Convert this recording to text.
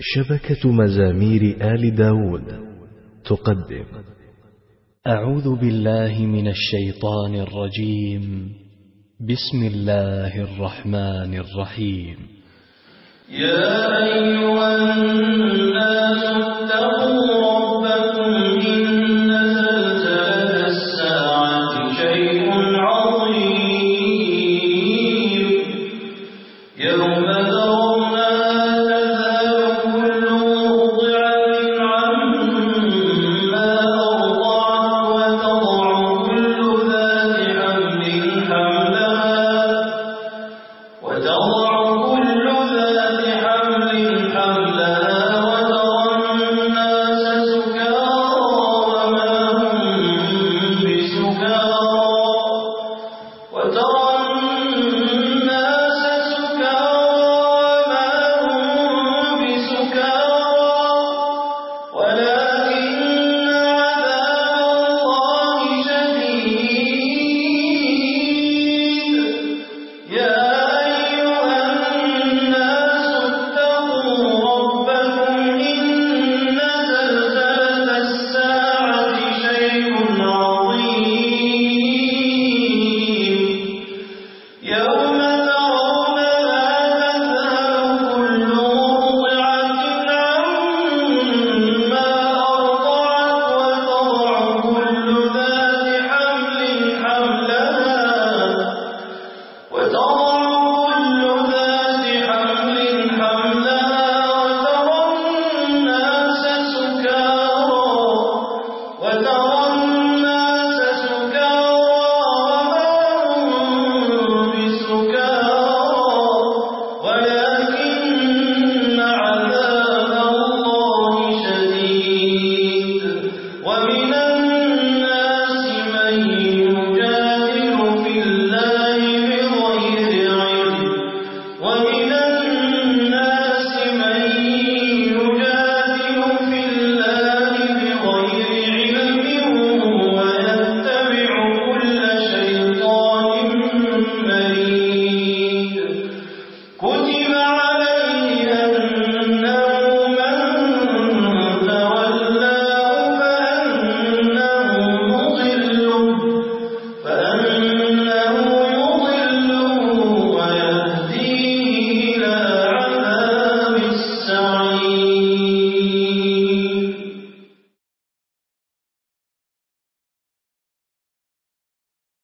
شبكة مزامير آل داود. تقدم. أعوذ بالله من الشيطان الرجيم. بسم الله الرحمن الرحيم. يا أيها الناس اتقوا ربكم إن زلزلة الساعة شيء عظيم. يوم اللہ